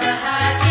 bahagia